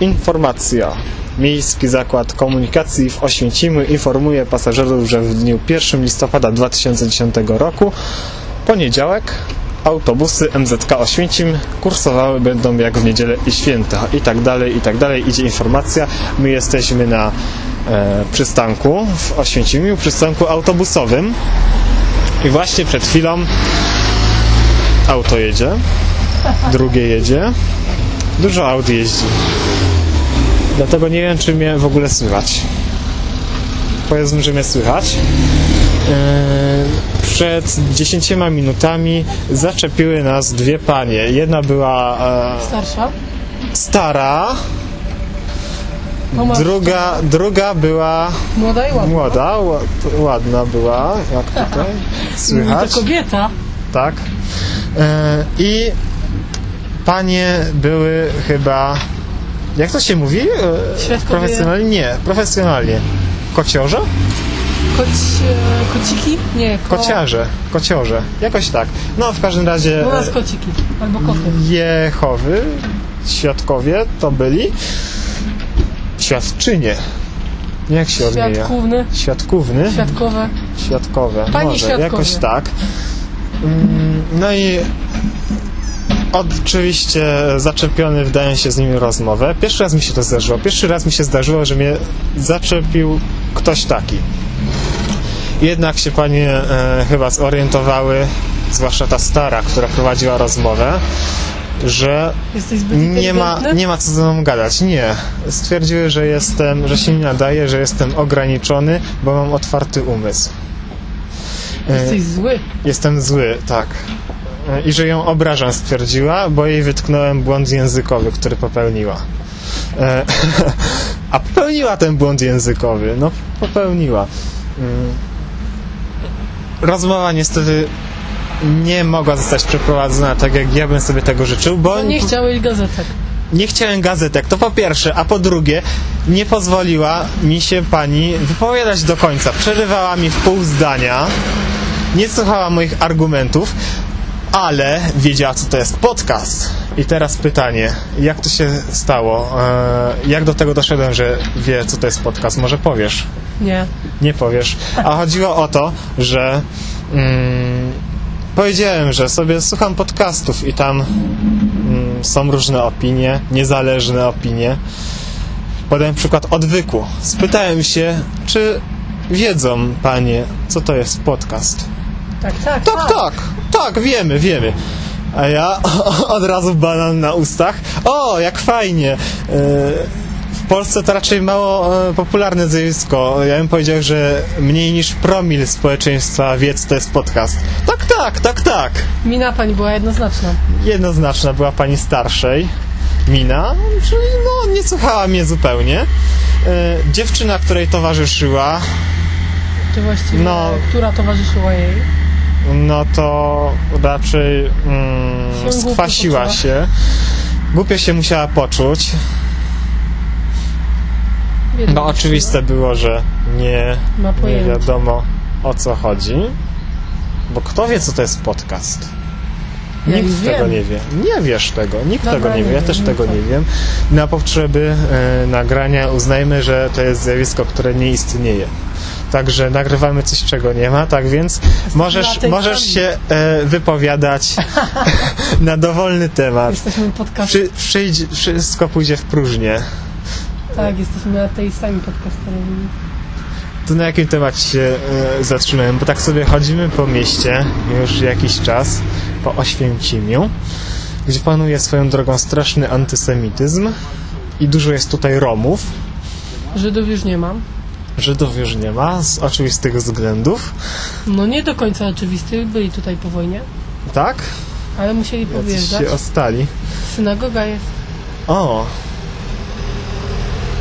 Informacja. Miejski Zakład Komunikacji w Oświęcimiu informuje pasażerów, że w dniu 1 listopada 2010 roku, poniedziałek, autobusy MZK Oświęcim kursowały będą jak w niedzielę i święta i tak dalej, i tak dalej. Idzie informacja. My jesteśmy na e, przystanku w Oświęcimiu, przystanku autobusowym i właśnie przed chwilą auto jedzie, drugie jedzie, dużo aut jeździ. Dlatego nie wiem, czy mnie w ogóle słychać. Powiedzmy, że mnie słychać. Yy, Przed 10 minutami zaczepiły nas dwie panie. Jedna była e, Starsza? stara, No druga, druga była młoda i ładna. młoda, ła- ładna była, jak tutaj słychać. to kobieta. tak. E, I panie były chyba, jak to się mówi? E, Świadkowie- Profesjonalnie? Nie, profesjonalnie. Kociorze? Koć, e, kociki? Nie, ko... Kociarze, kociorze, jakoś tak. No w każdym razie U nas kociki. Albo koty. Jehowy, świadkowie to byli świadczynie. Jak się odmienia? Świadkówny, Świadkówny? świadkowe. Świadkowe. Pani Może, świadkowie. jakoś tak. Mm, No i oczywiście zaczepiony wdaję się z nimi w rozmowę. Pierwszy raz mi się to zdarzyło. Pierwszy raz mi się zdarzyło, że mnie zaczepił ktoś taki. Jednak się panie e, chyba zorientowały, zwłaszcza ta stara, która prowadziła rozmowę, że nie ma, nie ma co ze mną gadać. Nie. Stwierdziły, że jestem, że się nie nadaje, że jestem ograniczony, bo mam otwarty umysł. E, Jesteś zły. Jestem zły, tak. E, I że ją obrażam, stwierdziła, bo jej wytknąłem błąd językowy, który popełniła. E, A popełniła ten błąd językowy. No, popełniła. Mm. Rozmowa niestety nie mogła zostać przeprowadzona tak, jak ja bym sobie tego życzył, bo No nie chciałeś gazetek. nie chciałem gazetek, to po pierwsze, a po drugie, nie pozwoliła mi się pani wypowiadać do końca. Przerywała mi w pół zdania, nie słuchała moich argumentów, ale wiedziała, co to jest podcast. I teraz pytanie, jak to się stało? E, Jak do tego doszedłem, że wie, co to jest podcast? Może powiesz? Nie. Nie powiesz. A chodziło o to, że mm, powiedziałem, że sobie słucham podcastów i tam mm, są różne opinie, niezależne opinie. Podałem przykład odwyku. Spytałem się, czy wiedzą panie, co to jest podcast. Tak, tak. Tak, tak, tak, wiemy, wiemy. A ja od razu banan na ustach. O, jak fajnie. E, W Polsce to raczej mało e, popularne zjawisko. Ja bym powiedział, że mniej niż promil społeczeństwa wie, co to jest podcast. Tak, tak, tak, tak. Mina pani była jednoznaczna. Jednoznaczna była pani starszej, Mina, czyli no, nie słuchała mnie zupełnie. E, Dziewczyna, której towarzyszyła, Czy właściwie, No. która towarzyszyła jej? No to raczej mm, skwasiła się. Głupio się musiała poczuć. No oczywiste było, że nie, nie wiadomo o co chodzi. Bo kto wie, co to jest podcast? Ja Nikt tego wiem. nie wie. Nie wiesz tego, nikt Dobra, tego nie wie, ja też tego wiem. nie wiem. Na potrzeby e, nagrania uznajmy, że to jest zjawisko, które nie istnieje. Także nagrywamy coś, czego nie ma, tak więc możesz, możesz się e, wypowiadać na dowolny temat. Jesteśmy podcast... Przy, wszystko pójdzie w próżnię. Tak, jesteśmy ateistami podcasterowymi. To na jakim temacie się e, zatrzymałem? Bo tak sobie chodzimy po mieście już jakiś czas, po Oświęcimiu, gdzie panuje swoją drogą straszny antysemityzm i dużo jest tutaj Romów. Żydów już nie mam. Żydów już nie ma, z oczywistych względów. No nie do końca oczywisty, byli tutaj po wojnie, Tak? ale musieli Jacyś powyjeżdżać. się ostali. Synagoga jest. O,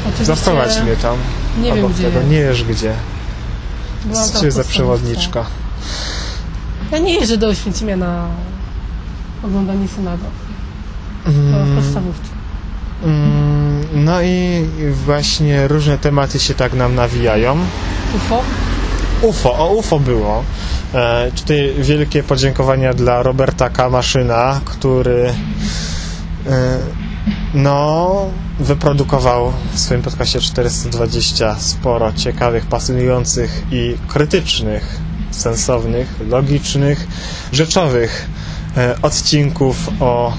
Oczywiście zaprowadź mnie tam. Nie wiem gdzie tego. jest. Nie wiesz gdzie. Byłam w za przewodniczka. Ja nie jeżdżę do Oświęcimia na oglądanie synagog. To Mm. Mm, No i właśnie różne tematy się tak nam nawijają. UFO? UFO, o UFO było. E, tutaj wielkie podziękowania dla Roberta Kamaszyna, który e, no, wyprodukował w swoim podcaście 420 sporo ciekawych, pasjonujących i krytycznych, sensownych, logicznych, rzeczowych e, odcinków o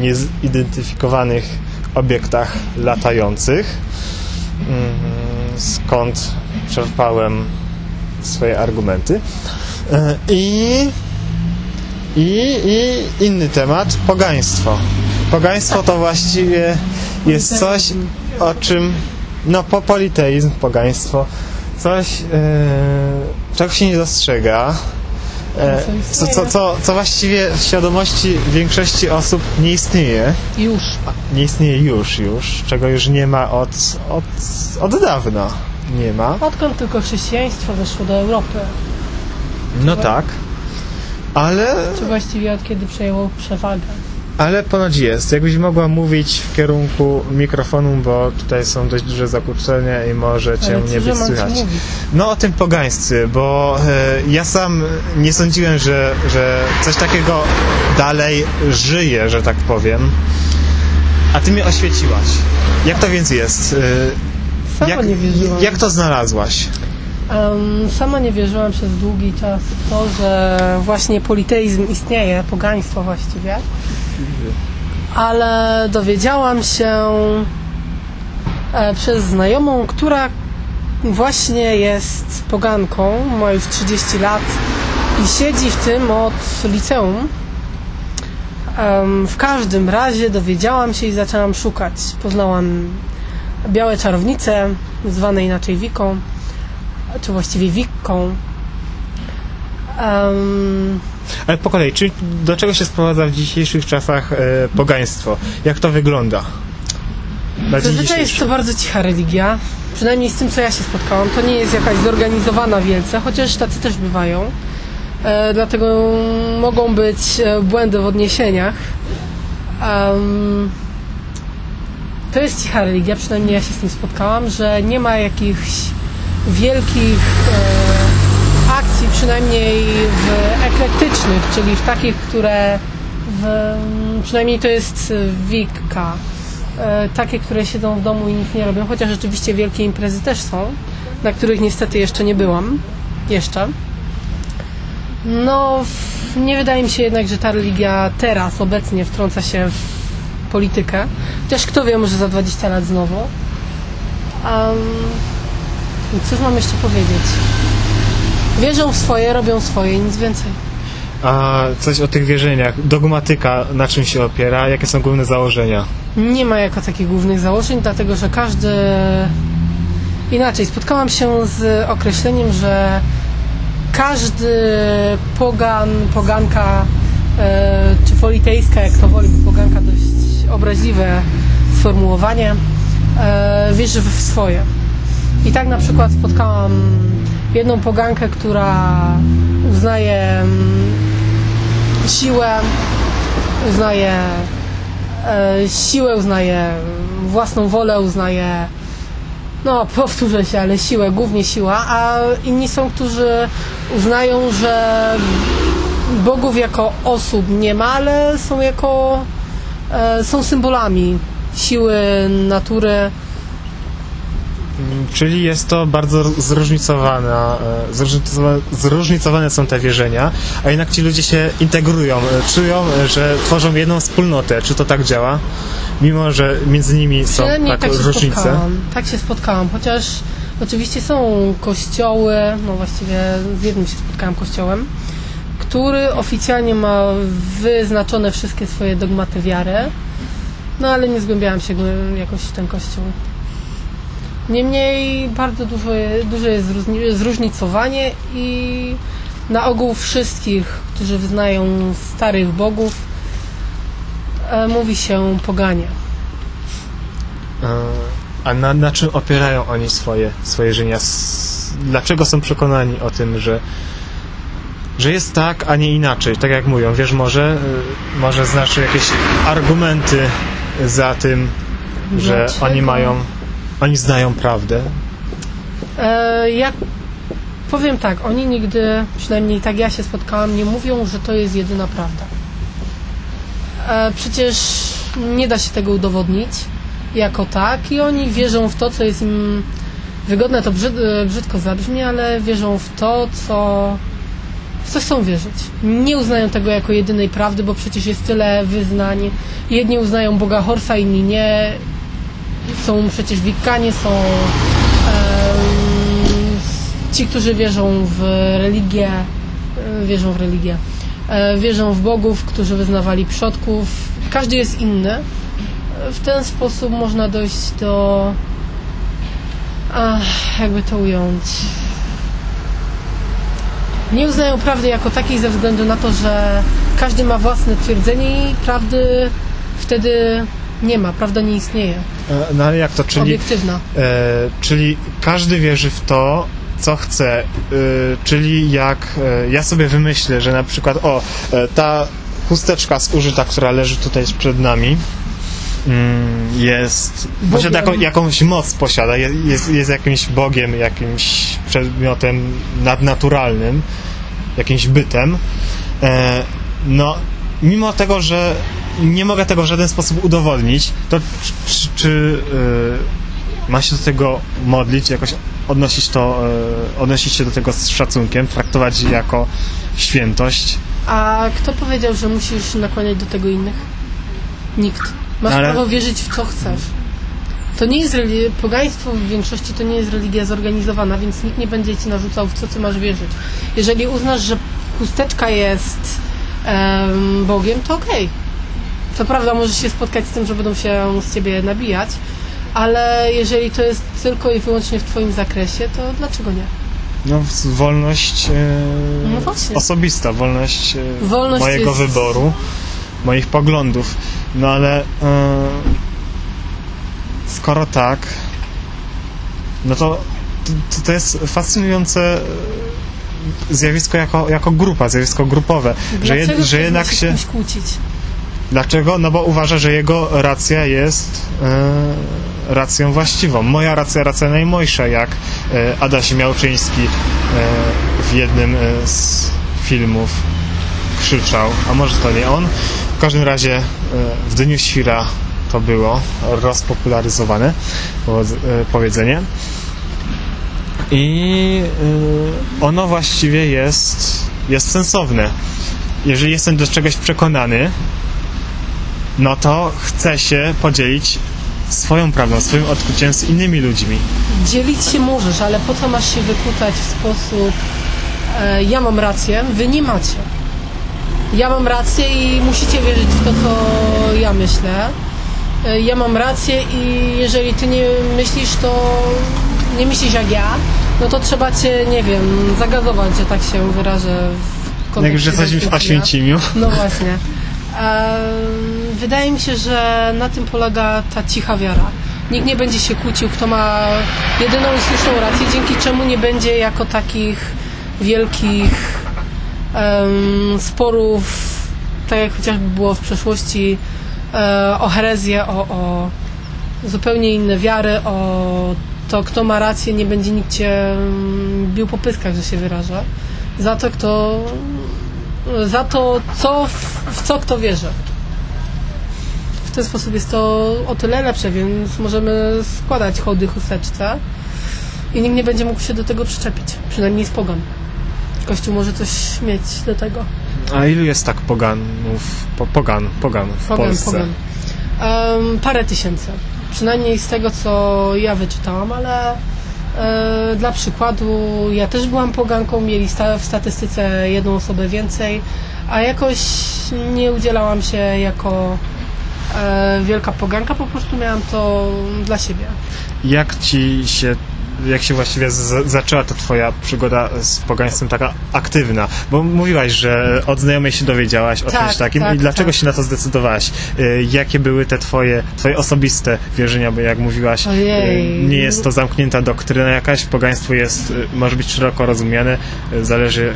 niezidentyfikowanych obiektach latających. Mm, Skąd czerpałem swoje argumenty. E, I, i, I inny temat, pogaństwo. Pogaństwo to właściwie jest coś, o czym, no po politeizm, pogaństwo, coś, e, czego się nie dostrzega, co, co, co, co właściwie w świadomości większości osób nie istnieje. Już. Nie istnieje już, już, czego już nie ma od, od, od dawna. Nie ma. Odkąd tylko chrześcijaństwo weszło do Europy? No tak. Ale, Czy właściwie od kiedy przejęło przewagę? Ale ponoć jest. Jakbyś mogła mówić w kierunku mikrofonu, bo tutaj są dość duże zakłócenia i może cię Ale nie być słychać. No o tym pogaństwie, bo e, ja sam nie sądziłem, że, że coś takiego dalej żyje, że tak powiem. A ty mnie oświeciłaś. Jak to więc jest? E, Sama jak, nie wierzyłam. jak to znalazłaś? Em, sama nie wierzyłam przez długi czas w to, że właśnie politeizm istnieje, pogaństwo właściwie. Ale dowiedziałam się e, przez znajomą, która właśnie jest poganką, ma już 30 lat i siedzi w tym od liceum. W każdym razie dowiedziałam się i zaczęłam szukać. Poznałam białe czarownice, zwane inaczej Wiką, czy właściwie Wikką. Em, Ale po kolei, czy do czego się sprowadza w dzisiejszych czasach e, pogaństwo? Jak to wygląda? Zazwyczaj jest to bardzo cicha religia. Przynajmniej z tym, co ja się spotkałam. To nie jest jakaś zorganizowana wielce, chociaż tacy też bywają. E, dlatego mogą być e, błędy w odniesieniach. Em, to jest cicha religia, przynajmniej ja się z tym spotkałam, że nie ma jakichś wielkich e, przynajmniej w eklektycznych, czyli w takich, które w, przynajmniej to jest wikka. E, takie, które siedzą w domu i nic nie robią, chociaż rzeczywiście wielkie imprezy też są, na których niestety jeszcze nie byłam. Jeszcze. No, nie wydaje mi się jednak, że ta religia teraz, obecnie wtrąca się w politykę. Chociaż kto wie, może za 20 lat znowu. Um, cóż mam jeszcze powiedzieć? Wierzą w swoje, robią swoje i nic więcej. A coś o tych wierzeniach, dogmatyka, na czym się opiera, jakie są główne założenia? Nie ma jako takich głównych założeń, dlatego że każdy. Inaczej, spotkałam się z określeniem, że każdy pogan, poganka, e, czy politejska, jak to woli, bo poganka dość obraźliwe sformułowanie, e, wierzy w swoje. I tak na przykład spotkałam jedną pogankę, która uznaje mm, siłę, uznaje e, siłę, uznaje własną wolę, uznaje no powtórzę się, ale siłę, głównie siła, a inni są, którzy uznają, że bogów jako osób nie ma, ale są jako e, są symbolami siły, natury. Mm, Czyli jest to bardzo zróżnicowana, e, zróżnicowane, zróżnicowane są te wierzenia, a jednak ci ludzie się integrują, e, czują, e, że tworzą jedną wspólnotę. Czy to tak działa? Mimo, że między nimi są tak, tak różnice. spotkałam. Tak się spotkałam, chociaż oczywiście są kościoły, no właściwie z jednym się spotkałam kościołem, który oficjalnie ma wyznaczone wszystkie swoje dogmaty wiary, no ale nie zgłębiałam się jakoś w ten kościół. Niemniej bardzo dużo, duże jest zróżni- zróżnicowanie i na ogół wszystkich, którzy wyznają starych bogów, e, mówi się poganie. E, A na, na czym opierają oni swoje, swoje? S- Dlaczego są przekonani o tym, że, że jest tak, a nie inaczej? Tak jak mówią, wiesz, może, e, może znasz jakieś argumenty za tym, że Dlaczego? oni mają, oni znają prawdę. E, ja powiem tak, oni nigdy, przynajmniej tak ja się spotkałam, nie mówią, że to jest jedyna prawda. E, przecież nie da się tego udowodnić jako tak i oni wierzą w to, co jest im wygodne, to brzyd, e, brzydko zabrzmi, ale wierzą w to, co w co chcą wierzyć. Nie uznają tego jako jedynej prawdy, bo przecież jest tyle wyznań. Jedni uznają Boga Horsa, inni nie. Są przecież Wikkanie, są ci, którzy wierzą w religię, e, wierzą w religię, e, wierzą w bogów, którzy wyznawali przodków. Każdy jest inny. W ten sposób można dojść do. Ach, jakby to ująć. Nie uznają prawdy jako takiej ze względu na to, że każdy ma własne twierdzenie i prawdy wtedy nie ma, prawda nie istnieje. E, No ale jak to, czyli, Obiektywna. e, czyli każdy wierzy w to, co chce, e, czyli jak e, ja sobie wymyślę, że na przykład, o, e, ta chusteczka zużyta, która leży tutaj przed nami, mm, jest, posiada jaką, jakąś moc posiada, je- jest, jest jakimś bogiem, jakimś przedmiotem nadnaturalnym, jakimś bytem. E, no, mimo tego, że nie mogę tego w żaden sposób udowodnić, to czy, czy e, ma się do tego modlić, jakoś odnosić to, e, odnosić się do tego z szacunkiem, traktować jako świętość? A kto powiedział, że musisz nakłaniać do tego innych? Nikt. Masz Ale- prawo wierzyć w co chcesz. To nie jest reli- pogaństwo w większości to nie jest religia zorganizowana, więc nikt nie będzie ci narzucał w co ty masz wierzyć. Jeżeli uznasz, że chusteczka jest em, Bogiem, to okej. Co prawda możesz się spotkać z tym, że będą się z ciebie nabijać, ale jeżeli to jest tylko i wyłącznie w twoim zakresie, to dlaczego nie? No, wolność e, No osobista, wolność, e, Wolność mojego jest- wyboru, moich poglądów. No ale e, skoro tak, no to, to to jest fascynujące e, zjawisko jako, jako grupa, zjawisko grupowe, że, jed, Dlaczego że ktoś jednak się... kłócić? Dlaczego? No bo uważa, że jego racja jest e, racją właściwą. Moja racja, racja najmojsza, jak e, Adaś Miałczyński e, w jednym e, z filmów krzyczał, a może to nie on. W każdym razie w Dniu Świra to było rozpopularyzowane powiedz- powiedzenie. I ono właściwie jest, jest sensowne. Jeżeli jestem do czegoś przekonany, no to chcę się podzielić swoją prawdą, swoim odkryciem z innymi ludźmi. Dzielić się możesz, ale po co masz się wykłócać w sposób e, ja mam rację, wy nie macie. Ja mam rację i musicie wierzyć w to, co ja myślę. E, ja mam rację i jeżeli ty nie myślisz, to nie myślisz jak ja, no to trzeba cię, nie wiem, zagazować, że tak się wyrażę w Jak już jesteśmy w. Oświęcimiu. No właśnie. Em, wydaje mi się, że na tym polega ta cicha wiara. Nikt nie będzie się kłócił, kto ma jedyną i słuszną rację, dzięki czemu nie będzie jako takich wielkich em, sporów, tak jak chociażby było w przeszłości, e, o herezję, o, o zupełnie inne wiary, o to, kto ma rację, nie będzie nikt cię mm, bił po pyskach, że się wyraża. Za to, kto za to, co, w, w co kto wierzy. W ten sposób jest to o tyle lepsze, więc możemy składać chody chusteczce i nikt nie będzie mógł się do tego przyczepić. Przynajmniej z pogan. Kościół może coś mieć do tego. A ilu jest tak poganów, po, pogan, pogan w Pogan, Polsce? pogan. Em, parę tysięcy. Przynajmniej z tego, co ja wyczytałam, ale e, dla przykładu ja też byłam poganką, mieli sta- w statystyce jedną osobę więcej, a jakoś nie udzielałam się jako wielka poganka, po prostu miałam to dla siebie. Jak ci się, jak się właściwie z, zaczęła ta twoja przygoda z pogaństwem taka aktywna? Bo mówiłaś, że od znajomej się dowiedziałaś o Tak, czymś takim tak, i dlaczego tak. się na to zdecydowałaś? Y, Jakie były te twoje, twoje osobiste wierzenia, bo jak mówiłaś, y, nie jest to zamknięta doktryna jakaś, pogaństwo jest, y, może być szeroko rozumiane, zależy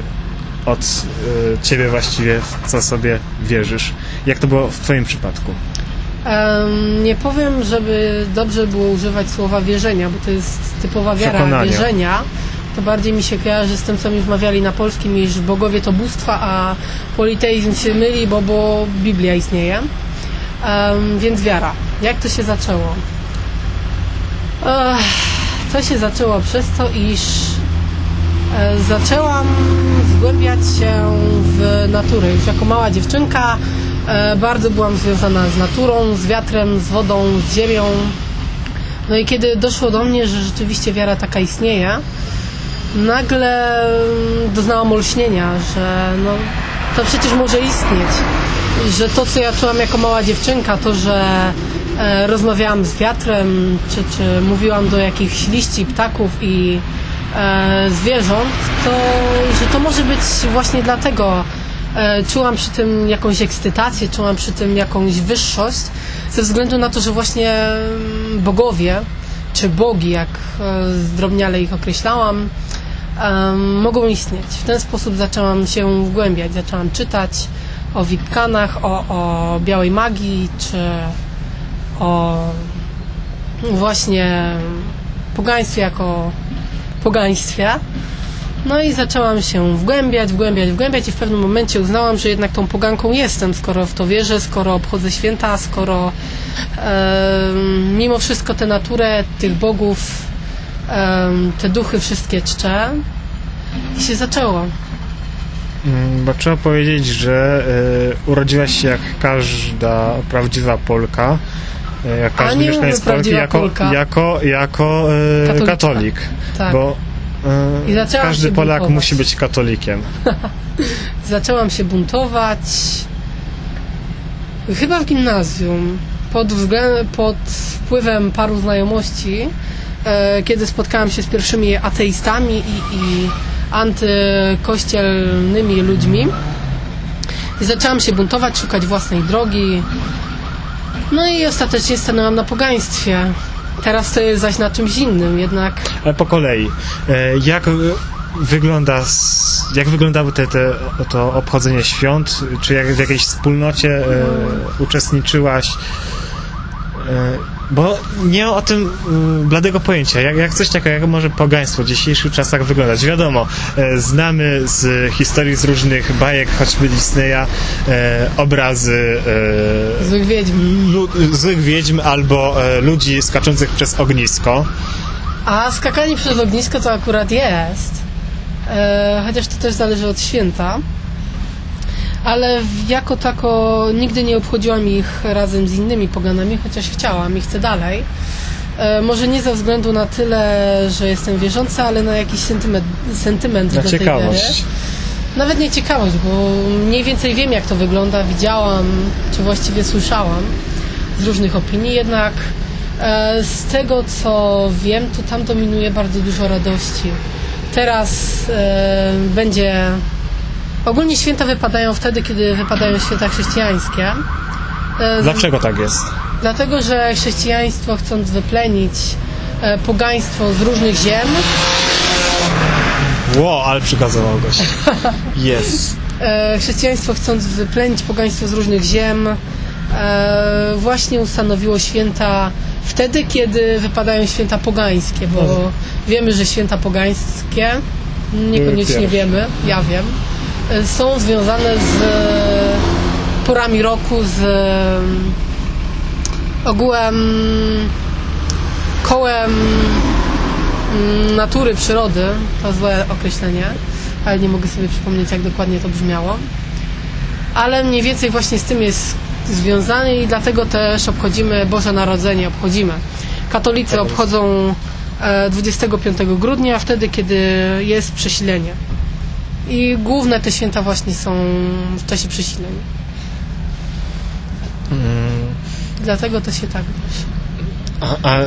od ciebie właściwie, w co sobie wierzysz. Jak to było w twoim przypadku? Em, nie powiem, żeby dobrze było używać słowa wierzenia, bo to jest typowa wiara Przekonania. wierzenia. To bardziej mi się kojarzy z tym, co mi wmawiali na polskim, iż bogowie to bóstwa, a politeizm się myli, bo, bo Biblia istnieje. Em, więc wiara. Jak to się zaczęło? Ech, to się zaczęło przez to, iż e, zaczęłam zgłębiać się w naturę. Już jako mała dziewczynka bardzo byłam związana z naturą, z wiatrem, z wodą, z ziemią. No i kiedy doszło do mnie, że rzeczywiście wiara taka istnieje, nagle mm, doznałam olśnienia, że no, to przecież może istnieć. Że to, co ja czułam jako mała dziewczynka, to, że e, rozmawiałam z wiatrem, czy, czy mówiłam do jakichś liści, ptaków i e, zwierząt, to że to może być właśnie dlatego. E, czułam przy tym jakąś ekscytację, czułam przy tym jakąś wyższość, ze względu na to, że właśnie mm, bogowie, czy bogi, jak e, zdrobniale ich określałam, mogą istnieć. W ten sposób zaczęłam się wgłębiać, zaczęłam czytać o Witkanach, o, o białej magii, czy o właśnie pogaństwie jako pogaństwie. No i zaczęłam się wgłębiać, wgłębiać, wgłębiać i w pewnym momencie uznałam, że jednak tą poganką jestem, skoro w to wierzę, skoro obchodzę święta, skoro em, mimo wszystko tę naturę, tych bogów, em, te duchy wszystkie czczę. I się zaczęło. Mm, Bo trzeba powiedzieć, że y, urodziłaś się jak każda prawdziwa Polka, y, jak każdy nie mieszkaniec Polki, jako, Polka. jako, jako y, Katoliczka. katolik. Tak. Bo zaczęłam każdy Polak buntować. musi być katolikiem. Zaczęłam się buntować chyba w gimnazjum pod, pod wpływem paru znajomości, e, kiedy spotkałam się z pierwszymi ateistami i, i antykościelnymi ludźmi. I zaczęłam się buntować, szukać własnej drogi. No i ostatecznie stanęłam na pogaństwie. Teraz to jest zaś na czymś innym, jednak Ale po kolei. E, Jak y, wygląda, jak wyglądały te, te, to obchodzenie świąt? Czy jak w jakiejś wspólnocie e, uczestniczyłaś? E, bo nie o tym y, bladego pojęcia. Jak, jak coś takiego, jak może pogaństwo w dzisiejszych czasach wyglądać? Wiadomo, e, znamy z historii, z różnych bajek, choćby Disneya, e, obrazy e, złych wiedźm. złych wiedźm albo ludzi skaczących przez ognisko. A skakanie przez ognisko to akurat jest. Chociaż to też zależy od święta. Ale jako tako nigdy nie obchodziłam ich razem z innymi poganami, chociaż chciałam i chcę dalej. E, może nie ze względu na tyle, że jestem wierząca, ale na jakiś sentyment, sentyment Na do tej wiary. ciekawość. Nawet nie ciekawość, bo mniej więcej wiem jak to wygląda, widziałam, czy właściwie słyszałam z różnych opinii, jednak e, z tego co wiem, to tam dominuje bardzo dużo radości. Teraz e, będzie. Ogólnie święta wypadają wtedy, kiedy wypadają święta chrześcijańskie. Dlaczego tak jest? Dlatego, że chrześcijaństwo chcąc wyplenić e, pogaństwo z różnych ziem, Ło, ale przykazował goś. Jest. e, chrześcijaństwo chcąc wyplenić pogaństwo z różnych ziem, e, właśnie ustanowiło święta wtedy, kiedy wypadają święta pogańskie, bo Mhm. wiemy, że święta pogańskie, niekoniecznie wiemy, ja wiem, są związane z porami roku, z mm, ogółem kołem mm, natury, przyrody, to złe określenie, ale nie mogę sobie przypomnieć, jak dokładnie to brzmiało. Ale mniej więcej właśnie z tym jest związany i dlatego też obchodzimy Boże Narodzenie, obchodzimy. Katolicy obchodzą e, 25 grudnia, wtedy, kiedy jest przesilenie. I główne te święta właśnie są w czasie przesilenia. Dlatego to się tak nosi. A, a e,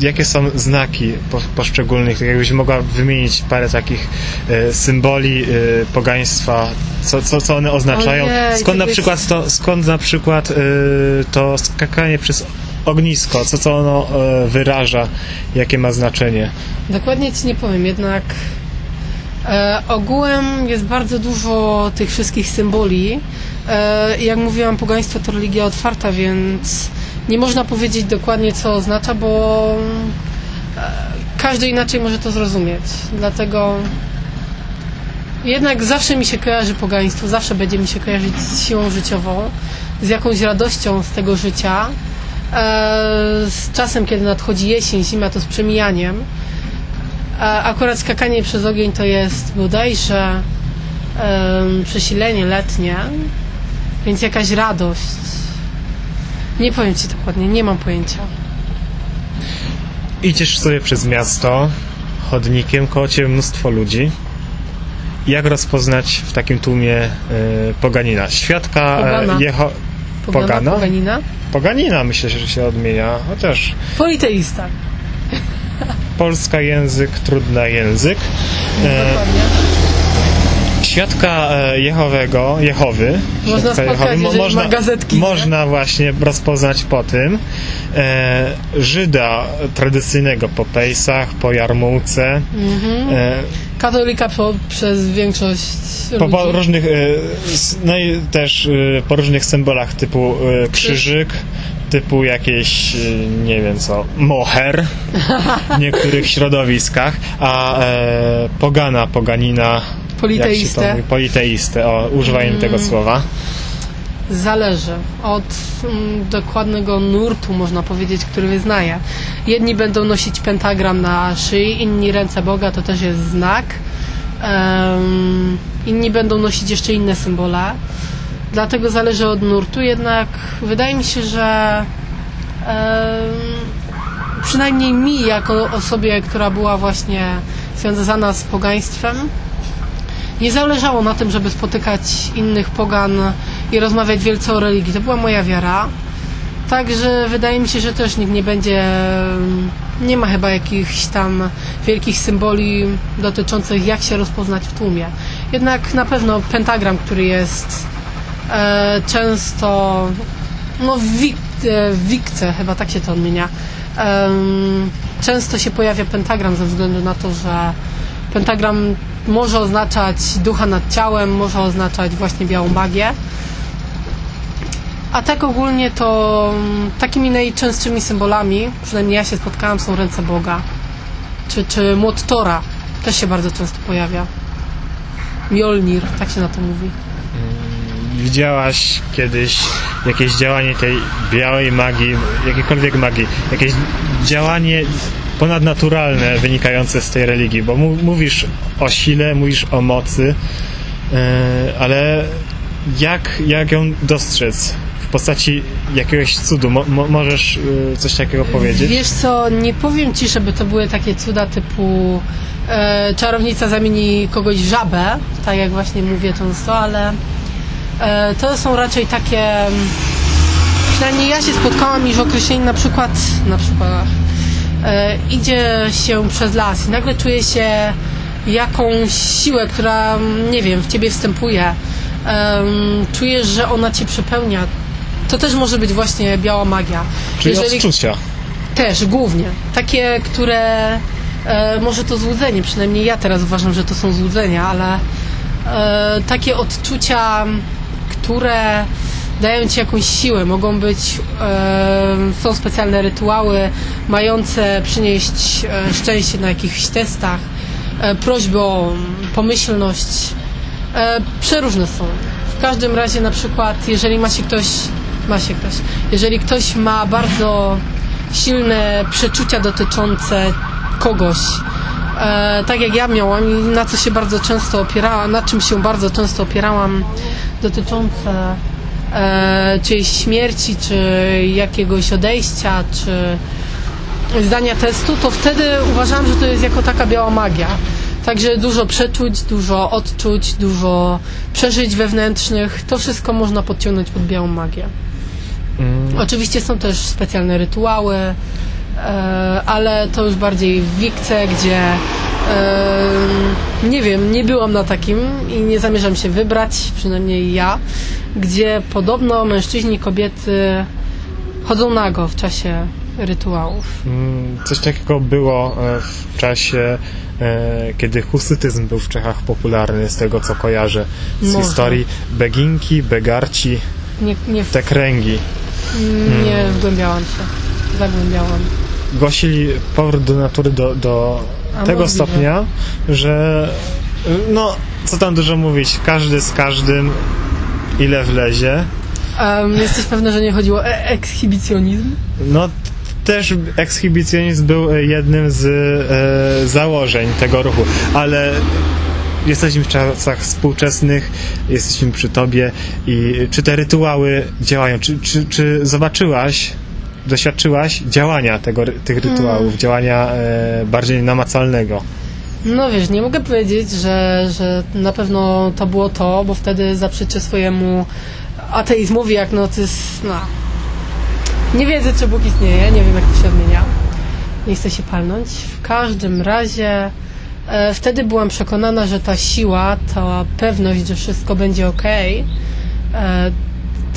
jakie są znaki po, poszczególnych? Jakbyś mogła wymienić parę takich e, symboli e, pogaństwa, co, co, co one oznaczają? Ojej, skąd, na jest- przykład to, skąd na przykład e, to skakanie przez ognisko? Co, co ono e, wyraża? Jakie ma znaczenie? Dokładnie ci nie powiem, jednak e, ogółem jest bardzo dużo tych wszystkich symboli. E, jak mówiłam, pogaństwo to religia otwarta, więc nie można powiedzieć dokładnie, co oznacza, bo e, każdy inaczej może to zrozumieć. Dlatego jednak zawsze mi się kojarzy pogaństwo, zawsze będzie mi się kojarzyć z siłą życiową, z jakąś radością z tego życia. E, z czasem, kiedy nadchodzi jesień, zima, to z przemijaniem. Akurat skakanie przez ogień to jest bodajże em, przesilenie letnie, więc jakaś radość. Nie powiem Ci dokładnie, nie mam pojęcia. Idziesz sobie przez miasto chodnikiem, koło ciebie mnóstwo ludzi. Jak rozpoznać w takim tłumie e, poganina? Świadka Pogana. e, Jeho... Pogana, Pogana? Poganina? Poganina myślę, że się odmienia, chociaż Politeista. Polska język, trudny język. E. Świadka e, Jehowego, Jehowy. Można spotkać, jeżeli ma gazetki, nie? Można właśnie rozpoznać po tym. E, Żyda tradycyjnego po pejsach, po jarmułce. Mhm. E, Katolika po, przez większość po, po różnych, e, no i też e, po różnych symbolach typu krzyżyk, typu jakieś, e, nie wiem co, moher w niektórych środowiskach, a e, pogana, poganina, Politeistę. politeistę, o, używaniem tego słowa. Zależy od mm, dokładnego nurtu, można powiedzieć, który wyznaje. Jedni będą nosić pentagram na szyi, inni ręce Boga, to też jest znak. Em, inni będą nosić jeszcze inne symbole. Dlatego zależy od nurtu, jednak wydaje mi się, że em, przynajmniej mi, jako osobie, która była właśnie związana z pogaństwem, nie zależało na tym, żeby spotykać innych pogan i rozmawiać wielce o religii. To była moja wiara. Także wydaje mi się, że też nikt nie będzie. Nie ma chyba jakichś tam wielkich symboli dotyczących jak się rozpoznać w tłumie. Jednak na pewno pentagram, który jest e, często no w, wik, e, wikce, chyba tak się to odmienia. Em, często się pojawia pentagram ze względu na to, że pentagram może oznaczać ducha nad ciałem, może oznaczać właśnie białą magię. A tak ogólnie to mm, takimi najczęstszymi symbolami, przynajmniej ja się spotkałam, są ręce Boga. Czy, czy młot Tora też się bardzo często pojawia. Mjolnir, tak się na to mówi. Widziałaś kiedyś jakieś działanie tej białej magii, jakiejkolwiek magii, jakieś działanie ponadnaturalne wynikające z tej religii, bo mówisz o sile, mówisz o mocy, yy, ale jak, jak ją dostrzec? W postaci jakiegoś cudu. Mo, mo, możesz yy, coś takiego powiedzieć? Wiesz co, nie powiem ci, żeby to były takie cuda typu e, czarownica zamieni kogoś w żabę, tak jak właśnie mówię często, ale e, to są raczej takie mm, przynajmniej ja się spotkałam już określenie na przykład na przykład e, idzie się przez las i nagle czuje się jakąś siłę, która mm, nie wiem, w ciebie wstępuje. Em, czujesz, że ona cię przepełnia. To też może być właśnie biała magia. Czyli odczucia. Też, głównie. Takie, które e, może to złudzenie, przynajmniej ja teraz uważam, że to są złudzenia, ale e, takie odczucia, które dają ci jakąś siłę, mogą być, e, są specjalne rytuały mające przynieść e, szczęście na jakichś testach, e, prośby o pomyślność. E, przeróżne są. W każdym razie na przykład, jeżeli ma się ktoś, ma się ktoś, jeżeli ktoś ma bardzo silne przeczucia dotyczące kogoś, e, tak jak ja miałam i na co się bardzo często opierałam, na czym się bardzo często opierałam dotyczące e, czyjejś śmierci, czy jakiegoś odejścia, czy zdania testu, to wtedy uważałam, że to jest jako taka biała magia. Także dużo przeczuć, dużo odczuć, dużo przeżyć wewnętrznych, to wszystko można podciągnąć pod białą magię. Mm, Oczywiście są też specjalne rytuały, e, ale to już bardziej w Wikce, gdzie nie wiem, nie byłam na takim i nie zamierzam się wybrać, przynajmniej ja, gdzie podobno mężczyźni i kobiety chodzą nago w czasie rytuałów. Mm, Coś takiego było e, w czasie, e, kiedy husytyzm był w Czechach popularny, z tego co kojarzę z Może. historii. Beginki, begarci, Nie, nie, w, te kręgi. nie wgłębiałam się, zagłębiałam. Głosili powrót do natury do, do A tego możliwe. stopnia, że no, co tam dużo mówić, każdy z każdym ile wlezie. Um, jesteś pewna, że nie chodziło o e- ekshibicjonizm? No, też ekshibicjonizm był jednym z e, założeń tego ruchu, ale jesteśmy w czasach współczesnych, jesteśmy przy tobie i czy te rytuały działają? Czy, czy, czy zobaczyłaś, doświadczyłaś działania tego, tych rytuałów, działania e, bardziej namacalnego? No wiesz, nie mogę powiedzieć, że, że na pewno to było to, bo wtedy zaprzeczę swojemu ateizmowi, jak no to jest, no... Nie wiedzę, czy Bóg istnieje, nie wiem, jak to się odmienia. Nie chcę się palnąć. W każdym razie e, wtedy byłam przekonana, że ta siła, ta pewność, że wszystko będzie ok, e,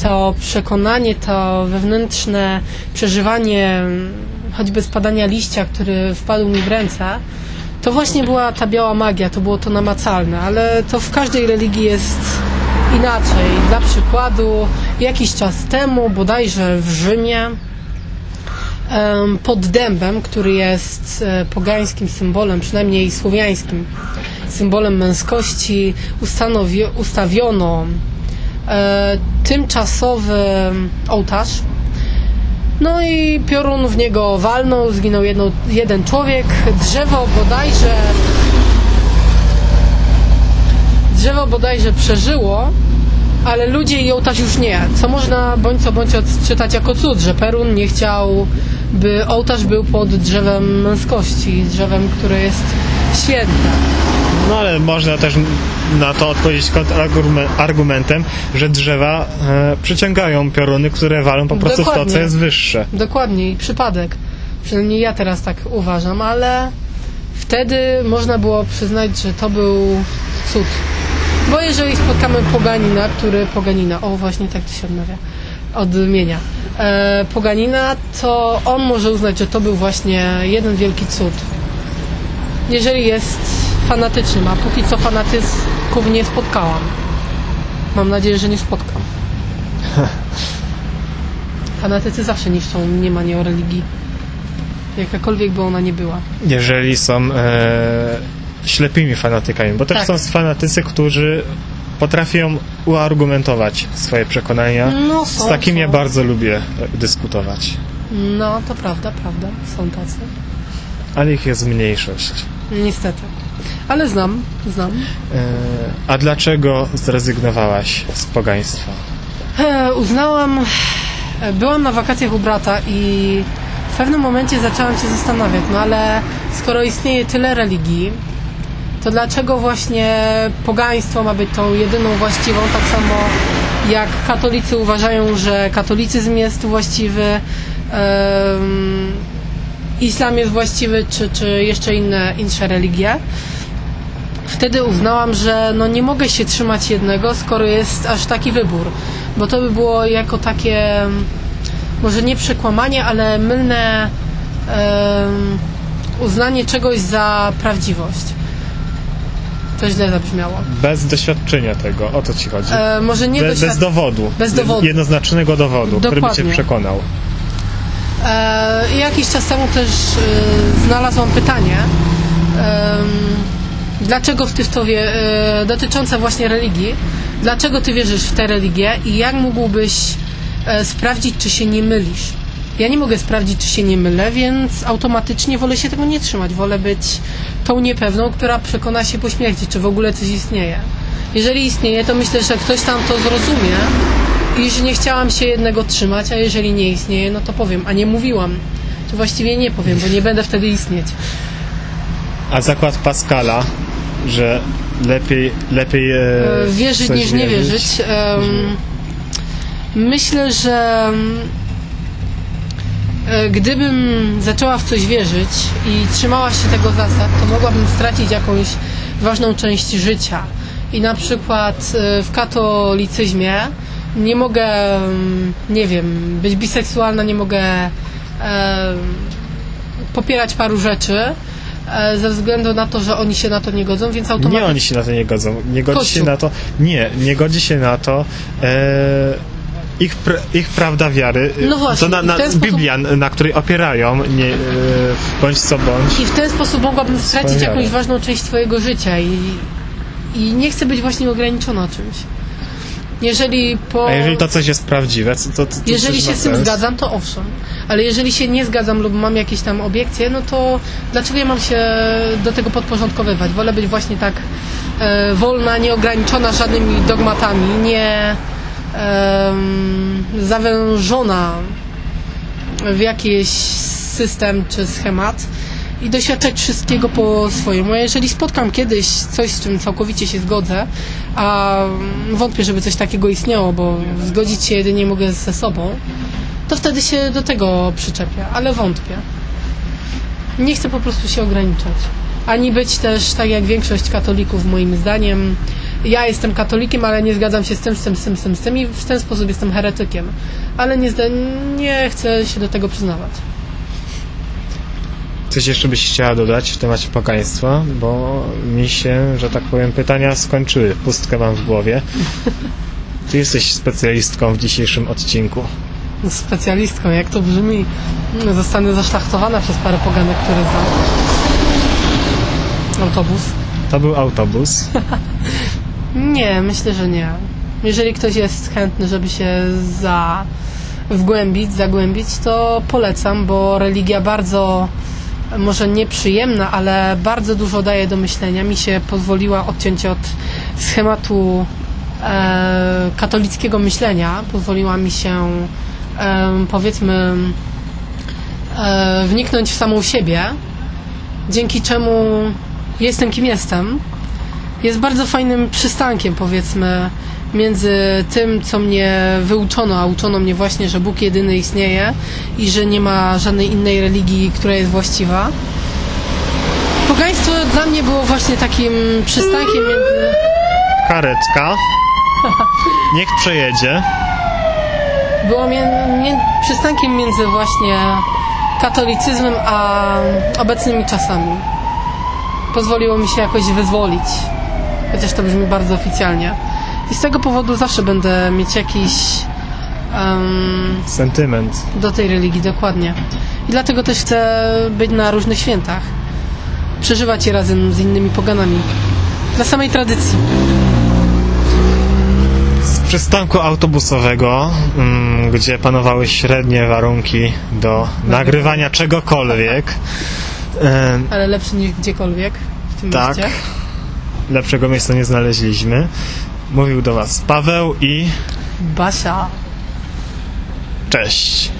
to przekonanie, to wewnętrzne przeżywanie mm, choćby spadania liścia, który wpadł mi w ręce, to właśnie była ta biała magia, to było to namacalne, ale to w każdej religii jest inaczej. Dla przykładu, jakiś czas temu, bodajże w Rzymie, pod dębem, który jest e, pogańskim symbolem, przynajmniej słowiańskim symbolem męskości, ustawiono tymczasowy ołtarz. No i piorun w niego walnął, zginął jedno, jeden człowiek. Drzewo bodajże drzewo bodajże przeżyło, ale ludzie i ołtarz już nie. Co można bądź co bądź odczytać jako cud, że Perun nie chciał, by ołtarz był pod drzewem męskości, drzewem, które jest święte. No ale można też na to odpowiedzieć kontrargumentem, że drzewa e, przyciągają pioruny, które walą po prostu w to, Dokładnie. co jest wyższe. Dokładnie i przypadek. Przynajmniej ja teraz tak uważam, ale wtedy można było przyznać, że to był cud. Bo jeżeli spotkamy poganina, który poganina, o właśnie tak to się odmawia, odmienia, e, poganina, to on może uznać, że to był właśnie jeden wielki cud. Jeżeli jest fanatycznym, a póki co fanatyków nie spotkałam. Mam nadzieję, że nie spotkam. Fanatycy zawsze niszczą mniemanie o religii. Jakakolwiek by ona nie była. jeżeli są e, ślepimi fanatykami, bo też Tak. są fanatycy, którzy potrafią uargumentować swoje przekonania. No, Z są, takimi są. ja bardzo lubię dyskutować, No, to prawda, prawda. Są tacy. ale ich jest mniejszość. Niestety. Ale znam, znam. E, a dlaczego zrezygnowałaś z pogaństwa? E, uznałam, byłam na wakacjach u brata i w pewnym momencie zaczęłam się zastanawiać, no ale skoro istnieje tyle religii, to dlaczego właśnie pogaństwo ma być tą jedyną właściwą, tak samo jak katolicy uważają, że katolicyzm jest właściwy, em, islam jest właściwy, czy, czy jeszcze inne, inne religie. Wtedy uznałam, że no nie mogę się trzymać jednego, skoro jest aż taki wybór. Bo to by było jako takie, mm, może nie przekłamanie, ale mylne em, uznanie czegoś za prawdziwość. To źle zabrzmiało. Bez doświadczenia tego, o to ci chodzi. E, może nie Be, bez dowodu. Bez dowodu. Jednoznacznego dowodu, który by cię Dokładnie. przekonał. E, jakiś czas temu też e, znalazłam pytanie, dlaczego w to wie, e, dotyczące właśnie religii, dlaczego ty wierzysz w tę religię i jak mógłbyś e, sprawdzić, czy się nie mylisz. Ja nie mogę sprawdzić, czy się nie mylę, więc automatycznie wolę się tego nie trzymać. Wolę być tą niepewną, która przekona się po śmierci, czy w ogóle coś istnieje. Jeżeli istnieje, to myślę, że ktoś tam to zrozumie i że nie chciałam się jednego trzymać, a jeżeli nie istnieje, no to powiem, a nie mówiłam. To właściwie nie powiem, bo nie będę wtedy istnieć. A zakład Pascala, że lepiej, lepiej e, E, Wierzyć niż nie wierzyć. Myślę, że e, gdybym zaczęła w coś wierzyć i trzymała się tego zasad, to mogłabym stracić jakąś ważną część życia. I na przykład e, w katolicyzmie nie mogę, nie wiem, być biseksualna, nie mogę em, popierać paru rzeczy e, ze względu na to, że oni się na to nie godzą, więc Nie automatycznie oni się na to nie godzą. Nie godzi Kościół. się na to. Nie, nie godzi się na to. E, ich, pr, ich prawda wiary. e, No właśnie, To na, na sposób- Biblia, na której opierają, nie, e, bądź co bądź. I w ten sposób mogłabym stracić jakąś ważną część swojego życia i, i nie chcę być właśnie ograniczona czymś. Jeżeli po... A jeżeli to coś jest prawdziwe, to, to, to Jeżeli się z tym zgadzam, to owszem. Ale jeżeli się nie zgadzam lub mam jakieś tam obiekcje, no to dlaczego ja mam się do tego podporządkowywać? Wolę być właśnie tak e, wolna, nieograniczona żadnymi dogmatami, nie em, zawężona w jakiś system czy schemat i doświadczać wszystkiego po swojemu. Jeżeli spotkam kiedyś coś, z czym całkowicie się zgodzę, a wątpię, żeby coś takiego istniało, bo zgodzić się jedynie mogę ze sobą, to wtedy się do tego przyczepię, ale wątpię. Nie chcę po prostu się ograniczać. Ani być też tak jak większość katolików, moim zdaniem. Ja jestem katolikiem, ale nie zgadzam się z tym, z tym, z tym, z tym, z tym i w ten sposób jestem heretykiem. Ale nie, nie chcę się do tego przyznawać. Coś jeszcze byś chciała dodać w temacie pogaństwa, bo mi się, że tak powiem, pytania skończyły. Pustkę mam w głowie. Ty jesteś specjalistką w dzisiejszym odcinku. specjalistką, jak to brzmi. Zostanę zaszlachtowana przez parę poganek, które znam. Autobus. To był autobus. Nie, myślę, że nie. Jeżeli ktoś jest chętny, żeby się za wgłębić, zagłębić, to polecam, bo religia bardzo, może nieprzyjemna, ale bardzo dużo daje do myślenia. Mi się pozwoliła odciąć od schematu e, katolickiego myślenia. Pozwoliła mi się, e, powiedzmy, e, wniknąć w samą siebie, dzięki czemu jestem kim jestem jest bardzo fajnym przystankiem, powiedzmy, między tym, co mnie wyuczono, a uczono mnie właśnie, że Bóg jedyny istnieje i że nie ma żadnej innej religii, która jest właściwa. Pogaństwo dla mnie było właśnie takim przystankiem między... Karetka. Niech przejedzie. Było mię, mię, przystankiem między właśnie katolicyzmem a obecnymi czasami. Pozwoliło mi się jakoś wyzwolić, chociaż to brzmi bardzo oficjalnie. I z tego powodu zawsze będę mieć jakiś em, Sentyment. do tej religii, dokładnie. I dlatego też chcę być na różnych świętach. Przeżywać je razem z innymi poganami. Dla samej tradycji. Z przystanku autobusowego, mm, gdzie panowały średnie warunki do nagrywania czegokolwiek. Em, Ale lepszy niż gdziekolwiek w tym Tak. mieście. Lepszego miejsca nie znaleźliśmy. Mówił do Was Paweł i Basia. cześć.